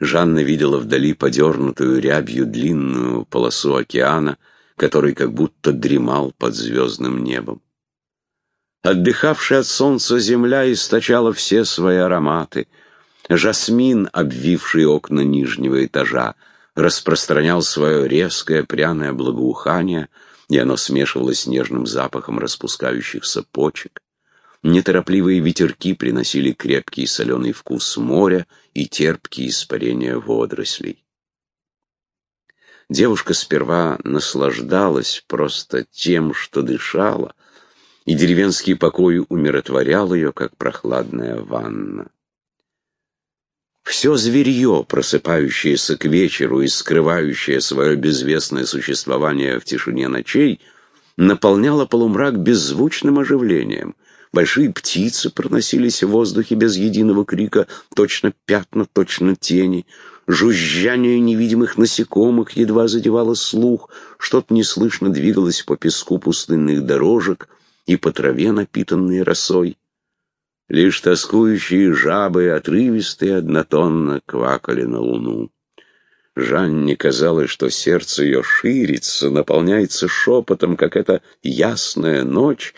Жанна видела вдали подернутую рябью длинную полосу океана, который как будто дремал под звездным небом. Отдыхавшая от солнца земля источала все свои ароматы. Жасмин, обвивший окна нижнего этажа, распространял свое резкое пряное благоухание, и оно смешивалось с нежным запахом распускающихся почек. Неторопливые ветерки приносили крепкий соленый вкус моря и терпкие испарения водорослей. Девушка сперва наслаждалась просто тем, что дышала, и деревенский покой умиротворял ее, как прохладная ванна. Все зверье, просыпающееся к вечеру и скрывающее свое безвестное существование в тишине ночей, наполняло полумрак беззвучным оживлением. Большие птицы проносились в воздухе без единого крика, точно пятна, точно тени. Жужжание невидимых насекомых едва задевало слух, что-то неслышно двигалось по песку пустынных дорожек и по траве, напитанной росой. Лишь тоскующие жабы отрывистые однотонно квакали на луну. Жанне казалось, что сердце ее ширится, наполняется шепотом, как эта ясная ночь,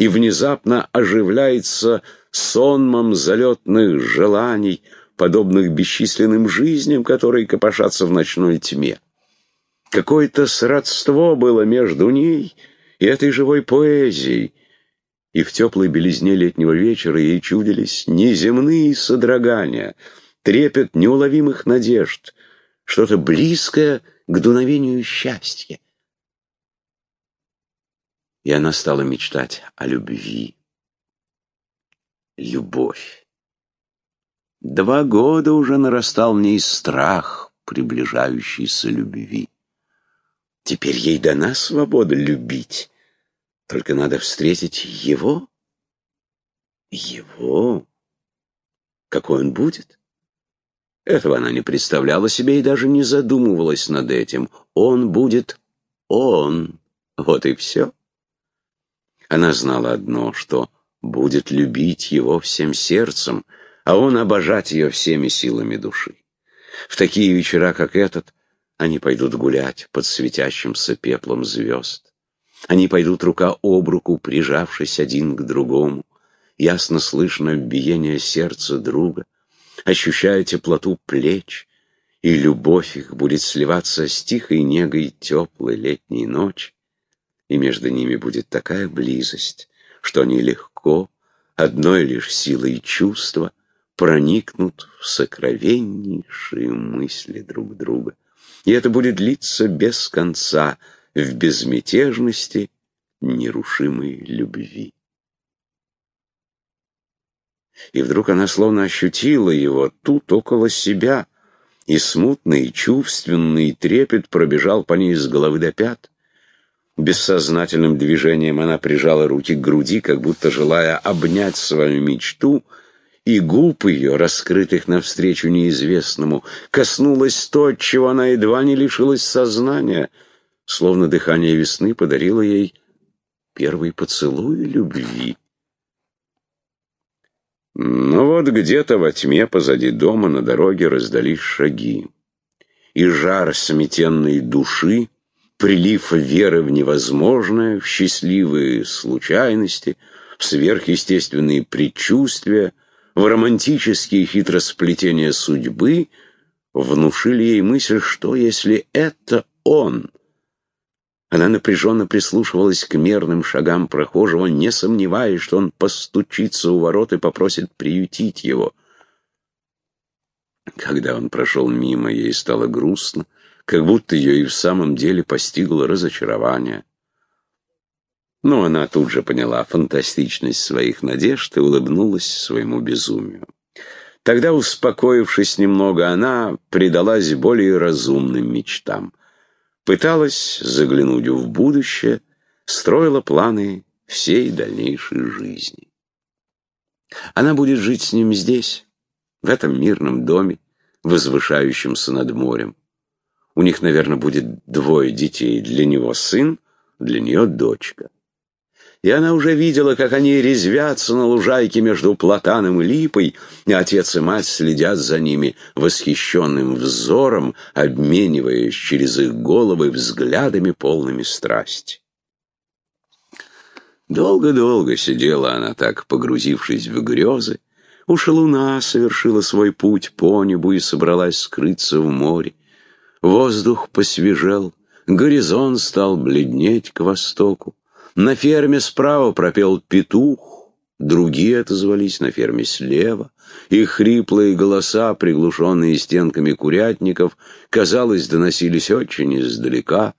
и внезапно оживляется сонмом залетных желаний, подобных бесчисленным жизням, которые копошатся в ночной тьме. Какое-то сродство было между ней и этой живой поэзией, и в теплой белизне летнего вечера ей чудились неземные содрогания, трепет неуловимых надежд, что-то близкое к дуновению счастья и она стала мечтать о любви. Любовь. Два года уже нарастал в ней страх приближающейся любви. Теперь ей дана свобода любить, только надо встретить его. Его? Какой он будет? Этого она не представляла себе и даже не задумывалась над этим. Он будет он. Вот и все. Она знала одно, что будет любить его всем сердцем, а он обожать ее всеми силами души. В такие вечера, как этот, они пойдут гулять под светящимся пеплом звезд. Они пойдут рука об руку, прижавшись один к другому. Ясно слышно биение сердца друга, ощущая теплоту плеч, и любовь их будет сливаться с тихой негой теплой летней ночи и между ними будет такая близость, что они легко, одной лишь силой чувства, проникнут в сокровеннейшие мысли друг друга. И это будет длиться без конца, в безмятежности нерушимой любви. И вдруг она словно ощутила его тут, около себя, и смутный, чувственный трепет пробежал по ней с головы до пят. Бессознательным движением она прижала руки к груди, как будто желая обнять свою мечту, и губ ее, раскрытых навстречу неизвестному, коснулось то, чего она едва не лишилась сознания, словно дыхание весны подарило ей первый поцелуй любви. Но вот где-то во тьме позади дома на дороге раздались шаги, и жар сметенной души прилив веры в невозможное, в счастливые случайности, в сверхъестественные предчувствия, в романтические хитросплетения судьбы, внушили ей мысль, что если это он. Она напряженно прислушивалась к мерным шагам прохожего, не сомневаясь, что он постучится у ворот и попросит приютить его. Когда он прошел мимо, ей стало грустно, как будто ее и в самом деле постигло разочарование. Но она тут же поняла фантастичность своих надежд и улыбнулась своему безумию. Тогда, успокоившись немного, она предалась более разумным мечтам. Пыталась заглянуть в будущее, строила планы всей дальнейшей жизни. Она будет жить с ним здесь, в этом мирном доме, возвышающемся над морем. У них, наверное, будет двое детей. Для него сын, для нее дочка. и она уже видела, как они резвятся на лужайке между платаном и липой, и отец и мать следят за ними восхищенным взором, обмениваясь через их головы взглядами полными страсти. Долго-долго сидела она так, погрузившись в грезы, Уж луна совершила свой путь по небу и собралась скрыться в море. Воздух посвежел, горизонт стал бледнеть к востоку. На ферме справа пропел петух, другие отозвались на ферме слева. Их хриплые голоса, приглушенные стенками курятников, казалось, доносились очень издалека.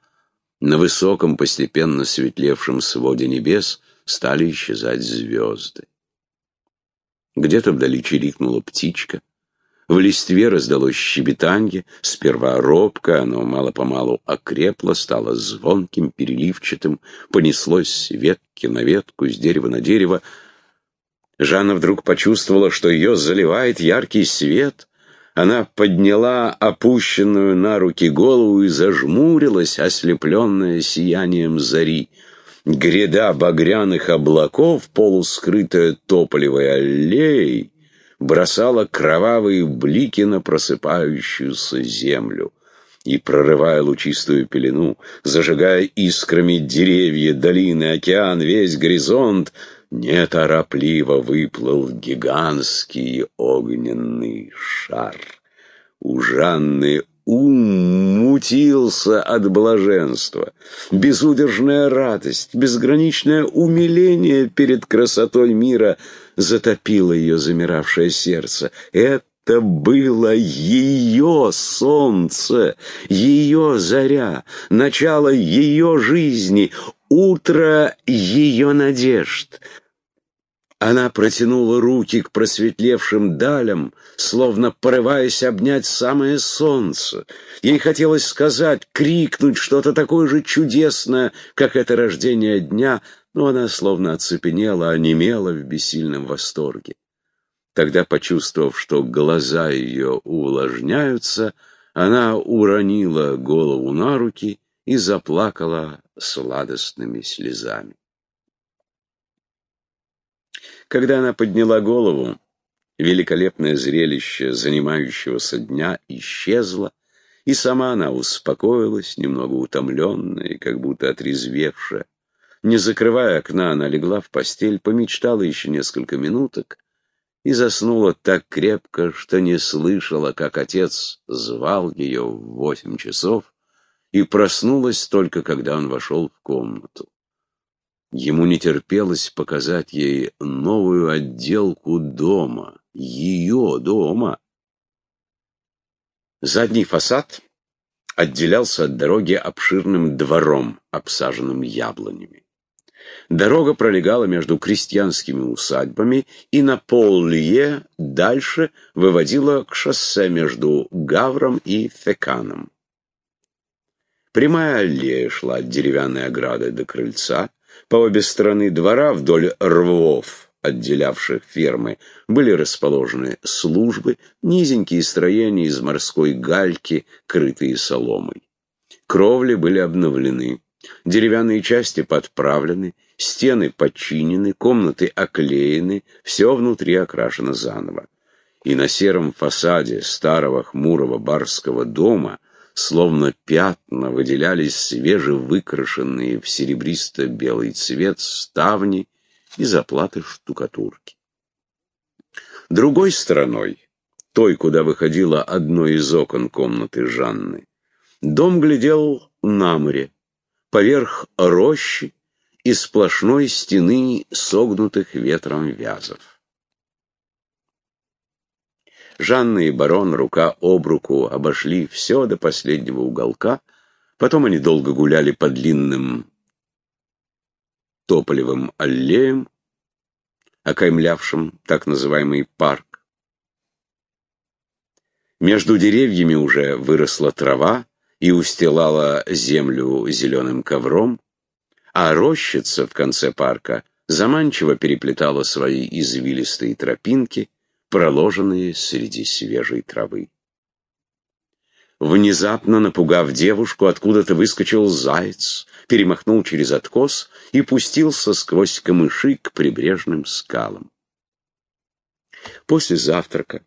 На высоком, постепенно светлевшем своде небес стали исчезать звезды. Где-то вдали чирикнула птичка. В листве раздалось щебетанье, сперва робко, оно мало-помалу окрепло, стало звонким, переливчатым, понеслось с ветки на ветку, с дерева на дерево. Жанна вдруг почувствовала, что ее заливает яркий свет. Она подняла опущенную на руки голову и зажмурилась, ослепленная сиянием зари. Гряда багряных облаков, полускрытая тополевой аллеей, бросала кровавые блики на просыпающуюся землю. И, прорывая лучистую пелену, зажигая искрами деревья, долины, океан, весь горизонт, неторопливо выплыл гигантский огненный шар. У Жанны ум мутился от блаженства. Безудержная радость, безграничное умиление перед красотой мира затопило ее замиравшее сердце. Это было ее солнце, ее заря, начало ее жизни, утро ее надежд. Она протянула руки к просветлевшим далям, словно порываясь обнять самое солнце. Ей хотелось сказать, крикнуть что-то такое же чудесное, как это рождение дня, но она словно оцепенела, онемела в бессильном восторге. Тогда, почувствовав, что глаза ее увлажняются, она уронила голову на руки и заплакала сладостными слезами. Когда она подняла голову, великолепное зрелище занимающегося дня исчезло, и сама она успокоилась, немного утомленная и как будто отрезвевшая. Не закрывая окна, она легла в постель, помечтала еще несколько минуток и заснула так крепко, что не слышала, как отец звал ее в восемь часов, и проснулась только, когда он вошел в комнату. Ему не терпелось показать ей новую отделку дома, ее дома. Задний фасад отделялся от дороги обширным двором, обсаженным яблонями. Дорога пролегала между крестьянскими усадьбами и на поллье дальше выводила к шоссе между Гавром и Феканом. Прямая аллея шла от деревянной ограды до крыльца, по обе стороны двора вдоль рвов, отделявших фермы, были расположены службы, низенькие строения из морской гальки, крытые соломой. Кровли были обновлены, деревянные части подправлены, стены подчинены, комнаты оклеены, все внутри окрашено заново. И на сером фасаде старого хмурого барского дома – словно пятна выделялись свежевыкрашенные в серебристо-белый цвет ставни и заплаты штукатурки. Другой стороной, той, куда выходило одно из окон комнаты Жанны, дом глядел на море, поверх рощи и сплошной стены согнутых ветром вязов. Жанна и барон рука об руку обошли все до последнего уголка, потом они долго гуляли по длинным тополевым аллеям, окаймлявшим так называемый парк. Между деревьями уже выросла трава и устилала землю зеленым ковром, а рощица в конце парка заманчиво переплетала свои извилистые тропинки, проложенные среди свежей травы. Внезапно напугав девушку, откуда-то выскочил заяц, перемахнул через откос и пустился сквозь камыши к прибрежным скалам. После завтрака,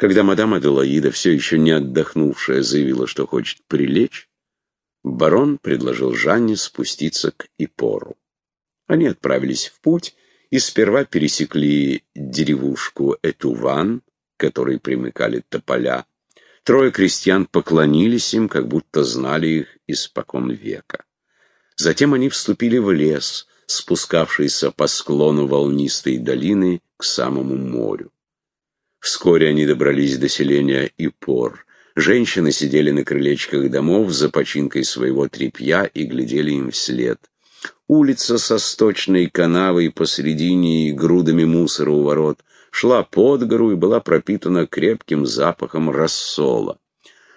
когда мадам Аделаида, все еще не отдохнувшая, заявила, что хочет прилечь, барон предложил Жанне спуститься к Ипору. Они отправились в путь и сперва пересекли деревушку Этуван, к которой примыкали тополя, Трое крестьян поклонились им, как будто знали их испокон века. Затем они вступили в лес, спускавшийся по склону волнистой долины к самому морю. Вскоре они добрались до селения Ипор. Женщины сидели на крылечках домов за починкой своего тряпья и глядели им вслед. Улица со сточной канавой посредине и грудами мусора у ворот шла под гору и была пропитана крепким запахом рассола.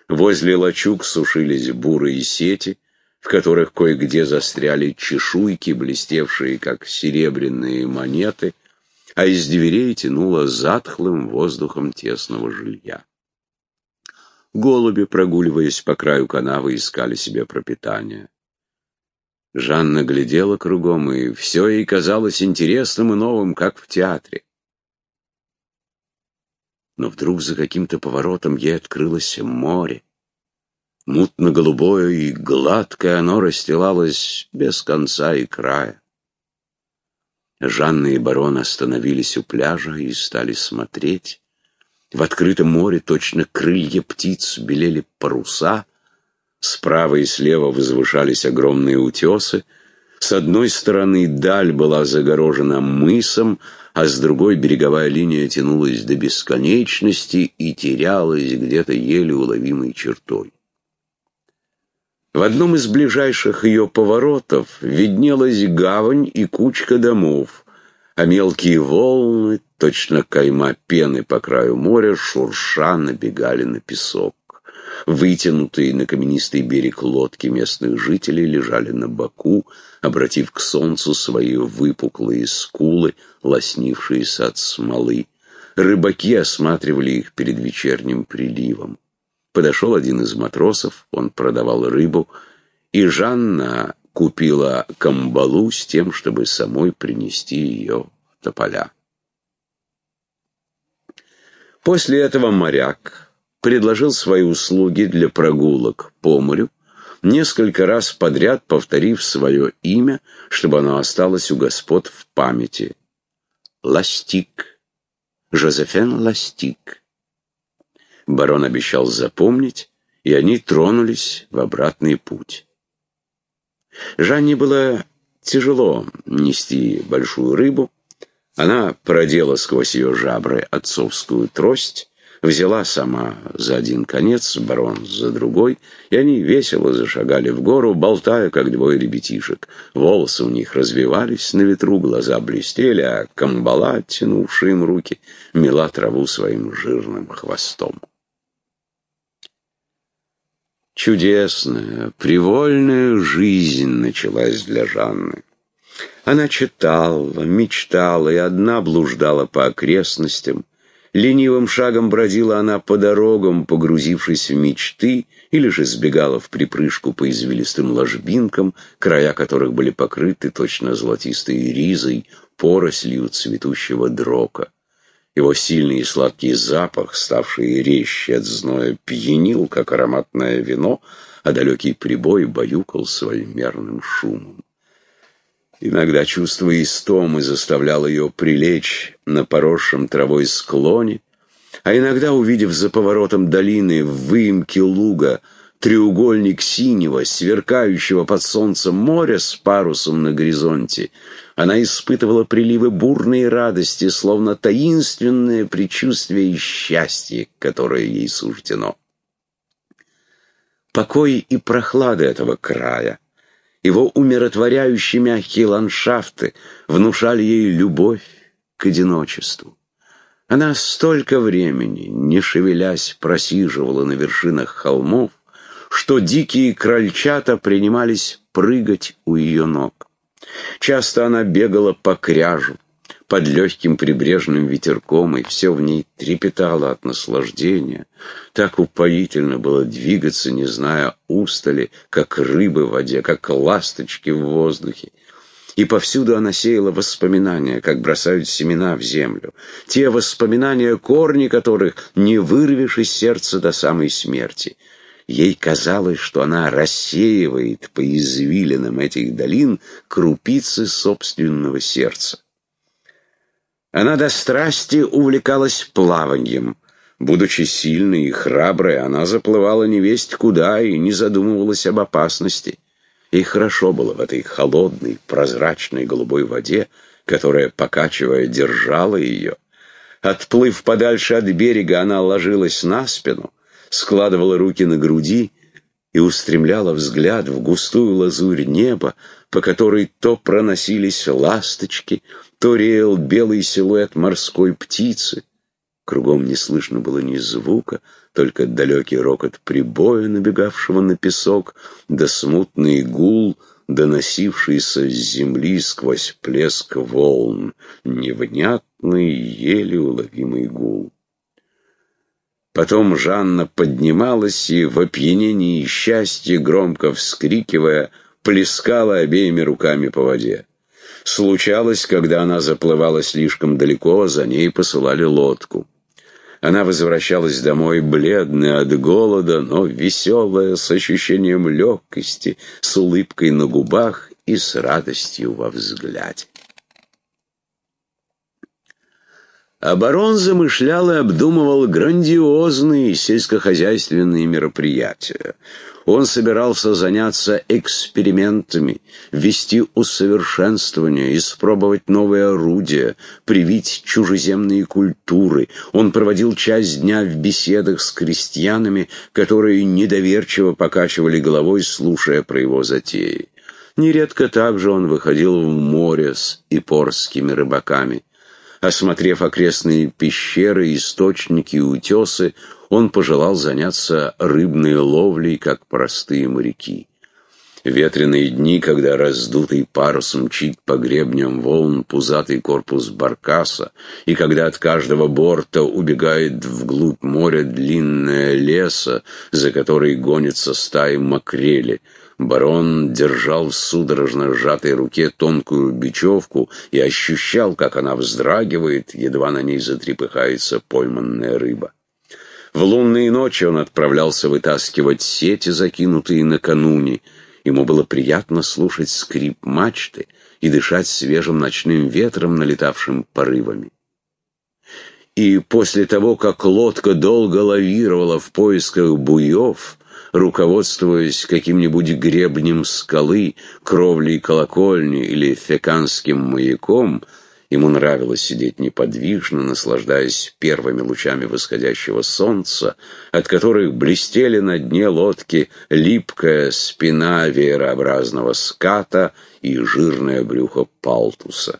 Возле лачуг сушились бурые сети, в которых кое-где застряли чешуйки, блестевшие, как серебряные монеты, а из дверей тянуло затхлым воздухом тесного жилья. Голуби, прогуливаясь по краю канавы, искали себе пропитание. Жанна глядела кругом, и все ей казалось интересным и новым, как в театре но вдруг за каким-то поворотом ей открылось море. Мутно-голубое и гладкое оно расстилалось без конца и края. Жанна и барон остановились у пляжа и стали смотреть. В открытом море точно крылья птиц белели паруса, справа и слева возвышались огромные утесы, с одной стороны даль была загорожена мысом, а с другой береговая линия тянулась до бесконечности и терялась где-то еле уловимой чертой. В одном из ближайших ее поворотов виднелась гавань и кучка домов, а мелкие волны, точно кайма пены по краю моря, шурша набегали на песок. Вытянутые на каменистый берег лодки местных жителей лежали на боку, обратив к солнцу свои выпуклые скулы, лоснившиеся от смолы. Рыбаки осматривали их перед вечерним приливом. Подошел один из матросов, он продавал рыбу, и Жанна купила камбалу с тем, чтобы самой принести ее в тополя. После этого моряк предложил свои услуги для прогулок по морю, несколько раз подряд повторив свое имя, чтобы оно осталось у господ в памяти. Ластик. Жозефен Ластик. Барон обещал запомнить, и они тронулись в обратный путь. Жанне было тяжело нести большую рыбу. Она продела сквозь ее жабры отцовскую трость, взяла сама за один конец, барон за другой, и они весело зашагали в гору, болтая, как двое ребятишек. Волосы у них развивались на ветру, глаза блестели, а камбала, оттянувшая им руки, мела траву своим жирным хвостом. Чудесная, привольная жизнь началась для Жанны. Она читала, мечтала и одна блуждала по окрестностям, Ленивым шагом бродила она по дорогам, погрузившись в мечты, или же сбегала в припрыжку по извилистым ложбинкам, края которых были покрыты точно золотистой ризой, порослью цветущего дрока. Его сильный и сладкий запах, ставший резче от зноя, пьянил, как ароматное вино, а далекий прибой баюкал своим мерным шумом. Иногда чувство истомы заставляло ее прилечь на поросшем травой склоне, а иногда, увидев за поворотом долины в выемке луга треугольник синего, сверкающего под солнцем моря с парусом на горизонте, она испытывала приливы бурной радости, словно таинственное предчувствие и счастье, которое ей суждено. Покой и прохлада этого края, его умиротворяющие мягкие ландшафты внушали ей любовь к одиночеству. Она столько времени, не шевелясь, просиживала на вершинах холмов, что дикие крольчата принимались прыгать у ее ног. Часто она бегала по кряжу, под легким прибрежным ветерком, и все в ней трепетало от наслаждения. Так упоительно было двигаться, не зная устали, как рыбы в воде, как ласточки в воздухе. И повсюду она сеяла воспоминания, как бросают семена в землю. Те воспоминания, корни которых не вырвешь из сердца до самой смерти. Ей казалось, что она рассеивает по извилинам этих долин крупицы собственного сердца. Она до страсти увлекалась плаванием. Будучи сильной и храброй, она заплывала невесть куда и не задумывалась об опасности. И хорошо было в этой холодной, прозрачной голубой воде, которая, покачивая, держала ее. Отплыв подальше от берега, она ложилась на спину, складывала руки на груди и устремляла взгляд в густую лазурь неба, по которой то проносились ласточки, то реял белый силуэт морской птицы. Кругом не слышно было ни звука, только далекий рокот прибоя, набегавшего на песок, да смутный гул, доносившийся с земли сквозь плеск волн, невнятный, еле уловимый гул. Потом Жанна поднималась и в опьянении и счастье, громко вскрикивая, плескала обеими руками по воде. Случалось, когда она заплывала слишком далеко, за ней посылали лодку. Она возвращалась домой бледная от голода, но веселая, с ощущением легкости, с улыбкой на губах и с радостью во взгляде. Оборон замышлял и обдумывал грандиозные сельскохозяйственные мероприятия. Он собирался заняться экспериментами, ввести усовершенствование, испробовать новые орудия, привить чужеземные культуры. Он проводил часть дня в беседах с крестьянами, которые недоверчиво покачивали головой, слушая про его затеи. Нередко также он выходил в море с ипорскими рыбаками. Осмотрев окрестные пещеры, источники и утесы, он пожелал заняться рыбной ловлей, как простые моряки. Ветреные дни, когда раздутый парус мчит по гребням волн пузатый корпус баркаса, и когда от каждого борта убегает вглубь моря длинная леса, за которой гонится стаи макрели — Барон держал в судорожно сжатой руке тонкую бечевку и ощущал, как она вздрагивает, едва на ней затрепыхается пойманная рыба. В лунные ночи он отправлялся вытаскивать сети, закинутые накануне. Ему было приятно слушать скрип мачты и дышать свежим ночным ветром, налетавшим порывами. И после того, как лодка долго лавировала в поисках буев, руководствуясь каким-нибудь гребнем скалы, кровлей колокольни или феканским маяком, ему нравилось сидеть неподвижно, наслаждаясь первыми лучами восходящего солнца, от которых блестели на дне лодки липкая спина веерообразного ската и жирное брюхо палтуса.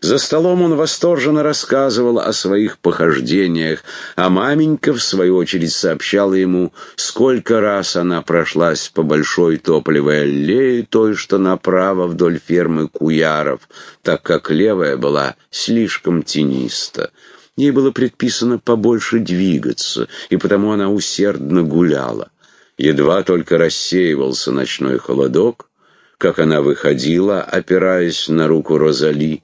За столом он восторженно рассказывал о своих похождениях, а маменька, в свою очередь, сообщала ему, сколько раз она прошлась по большой тополевой аллее, той, что направо вдоль фермы Куяров, так как левая была слишком тениста. Ей было предписано побольше двигаться, и потому она усердно гуляла. Едва только рассеивался ночной холодок, как она выходила, опираясь на руку Розали,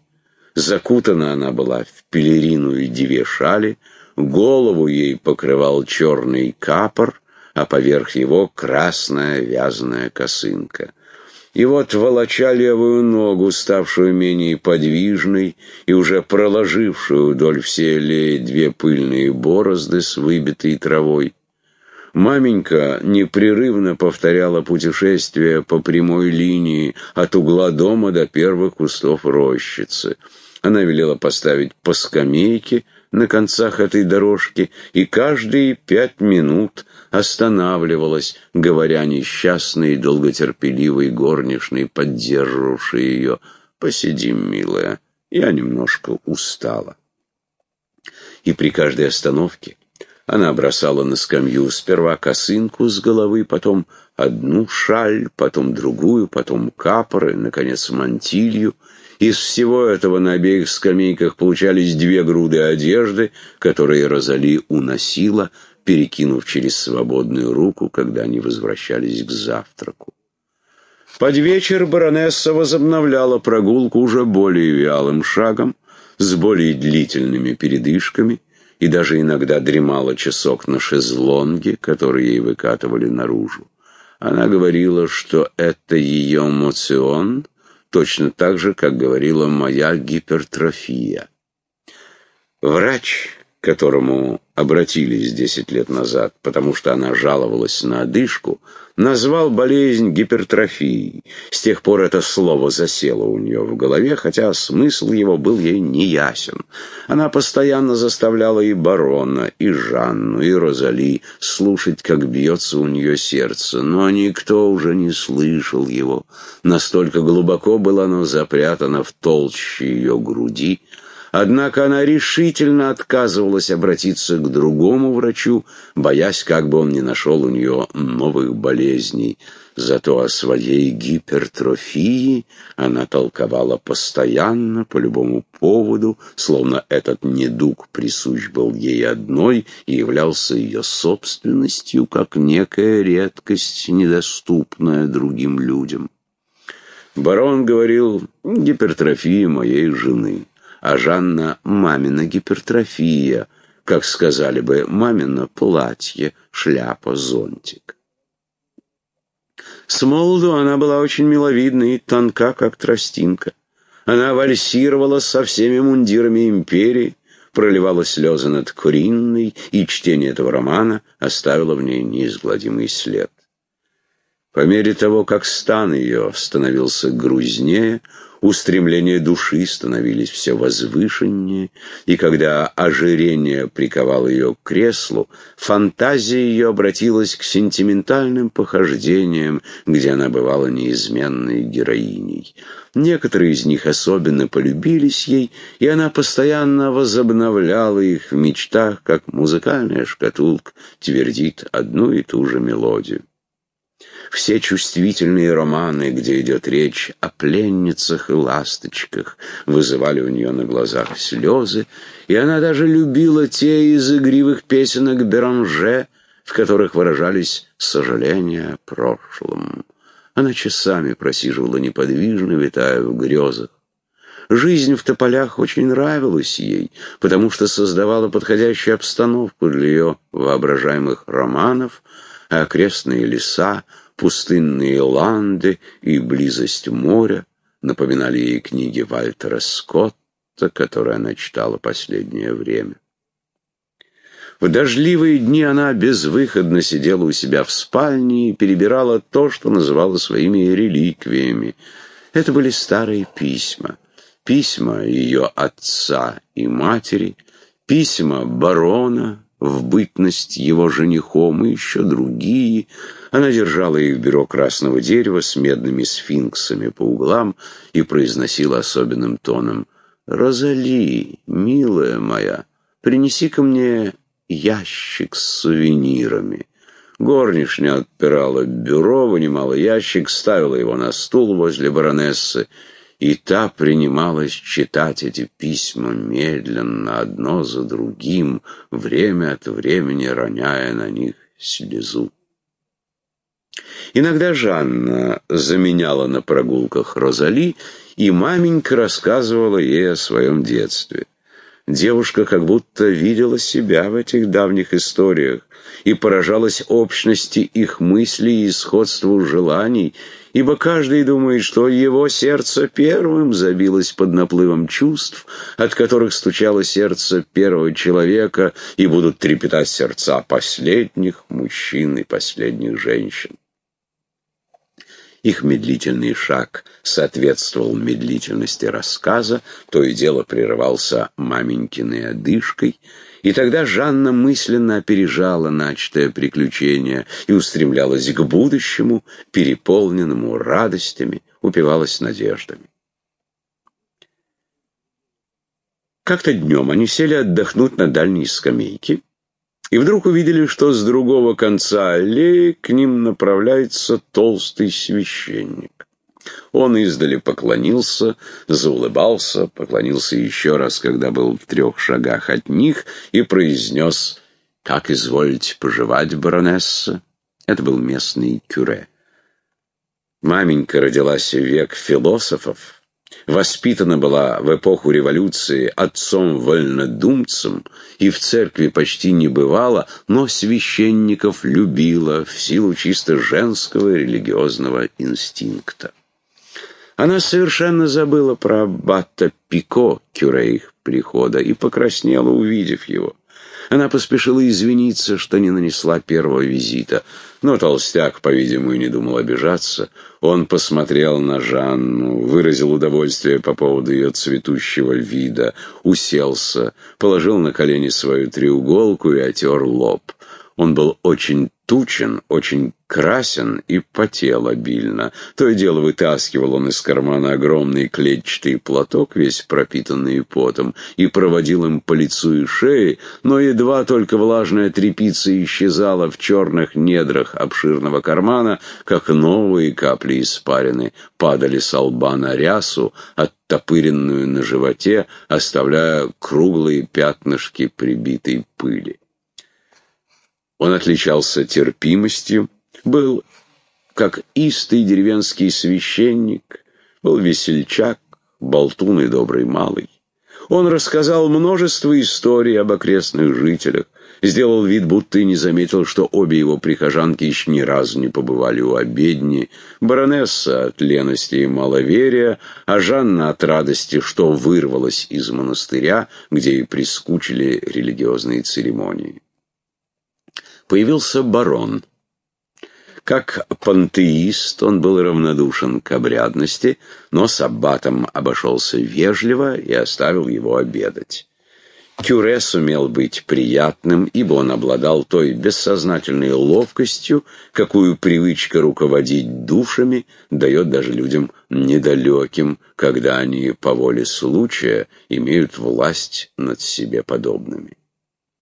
Закутана она была в пелерину и две шали, голову ей покрывал черный капор, а поверх его красная вязаная косынка. И вот, волоча левую ногу, ставшую менее подвижной и уже проложившую вдоль всей аллеи две пыльные борозды с выбитой травой, Маменька непрерывно повторяла путешествие по прямой линии от угла дома до первых кустов рощицы. Она велела поставить по скамейке на концах этой дорожки и каждые пять минут останавливалась, говоря несчастной и долготерпеливой горничной, поддерживавшей ее. «Посидим, милая, я немножко устала». И при каждой остановке она бросала на скамью сперва косынку с головы, потом одну шаль, потом другую, потом капоры, наконец мантилью — Из всего этого на обеих скамейках получались две груды одежды, которые Розали уносила, перекинув через свободную руку, когда они возвращались к завтраку. Под вечер баронесса возобновляла прогулку уже более вялым шагом, с более длительными передышками, и даже иногда дремала часок на шезлонге, который ей выкатывали наружу. Она говорила, что это ее моцион, точно так же, как говорила моя гипертрофия. Врач, которому обратились десять лет назад, потому что она жаловалась на одышку, назвал болезнь гипертрофией. С тех пор это слово засело у нее в голове, хотя смысл его был ей неясен. Она постоянно заставляла и барона, и Жанну, и Розали слушать, как бьется у нее сердце, но никто уже не слышал его. Настолько глубоко было оно запрятано в толще ее груди, Однако она решительно отказывалась обратиться к другому врачу, боясь, как бы он не нашел у нее новых болезней. Зато о своей гипертрофии она толковала постоянно, по любому поводу, словно этот недуг присущ был ей одной и являлся ее собственностью, как некая редкость, недоступная другим людям. Барон говорил «гипертрофия моей жены» а Жанна — мамина гипертрофия, как сказали бы, мамина платье, шляпа, зонтик. С молоду она была очень миловидна и тонка, как тростинка. Она вальсировала со всеми мундирами империи, проливала слезы над Куринной, и чтение этого романа оставило в ней неизгладимый след. По мере того, как стан ее становился грузнее, устремления души становились все возвышеннее, и когда ожирение приковало ее к креслу, фантазия ее обратилась к сентиментальным похождениям, где она бывала неизменной героиней. Некоторые из них особенно полюбились ей, и она постоянно возобновляла их в мечтах, как музыкальная шкатулка твердит одну и ту же мелодию. Все чувствительные романы, где идет речь о пленницах и ласточках, вызывали у нее на глазах слезы, и она даже любила те из игривых песенок Беранже, в которых выражались сожаления о прошлом. Она часами просиживала неподвижно, витая в грезах. Жизнь в тополях очень нравилась ей, потому что создавала подходящую обстановку для ее воображаемых романов, а окрестные леса, Пустынные ланды и близость моря напоминали ей книги Вальтера Скотта, которые она читала последнее время. В дождливые дни она безвыходно сидела у себя в спальне и перебирала то, что называла своими реликвиями. Это были старые письма. Письма ее отца и матери, письма барона, в бытность его женихом и еще другие. Она держала их в бюро красного дерева с медными сфинксами по углам и произносила особенным тоном «Розали, милая моя, принеси-ка мне ящик с сувенирами». Горничная отпирала бюро, вынимала ящик, ставила его на стул возле баронессы и та принималась читать эти письма медленно, одно за другим, время от времени роняя на них слезу. Иногда Жанна заменяла на прогулках Розали, и маменька рассказывала ей о своем детстве. Девушка как будто видела себя в этих давних историях и поражалась общности их мыслей и сходству желаний, ибо каждый думает, что его сердце первым забилось под наплывом чувств, от которых стучало сердце первого человека, и будут трепетать сердца последних мужчин и последних женщин. Их медлительный шаг соответствовал медлительности рассказа, то и дело прерывался маменькиной одышкой, и тогда Жанна мысленно опережала начатое приключение и устремлялась к будущему, переполненному радостями, упивалась надеждами. Как-то днем они сели отдохнуть на дальней скамейке, и вдруг увидели, что с другого конца аллеи к ним направляется толстый священник. Он издали поклонился, заулыбался, поклонился еще раз, когда был в трех шагах от них, и произнес «Как извольте поживать, баронесса?» Это был местный кюре. Маменька родилась в век философов, воспитана была в эпоху революции отцом-вольнодумцем и в церкви почти не бывала, но священников любила в силу чисто женского религиозного инстинкта. Она совершенно забыла про аббата Пико, кюре их прихода, и покраснела, увидев его. Она поспешила извиниться, что не нанесла первого визита. Но толстяк, по-видимому, не думал обижаться. Он посмотрел на Жанну, выразил удовольствие по поводу ее цветущего вида, уселся, положил на колени свою треуголку и отер лоб. Он был очень тучен, очень красен и потел обильно. То и дело вытаскивал он из кармана огромный клетчатый платок, весь пропитанный потом, и проводил им по лицу и шее, но едва только влажная тряпица исчезала в черных недрах обширного кармана, как новые капли испарины падали с лба на рясу, оттопыренную на животе, оставляя круглые пятнышки прибитой пыли. Он отличался терпимостью, был как истый деревенский священник, был весельчак, болтун и добрый малый. Он рассказал множество историй об окрестных жителях, сделал вид, будто и не заметил, что обе его прихожанки еще ни разу не побывали у обедни, баронесса от лености и маловерия, а Жанна от радости, что вырвалась из монастыря, где и прискучили религиозные церемонии появился барон. Как пантеист он был равнодушен к обрядности, но с аббатом обошелся вежливо и оставил его обедать. Кюре сумел быть приятным, ибо он обладал той бессознательной ловкостью, какую привычка руководить душами дает даже людям недалеким, когда они по воле случая имеют власть над себе подобными.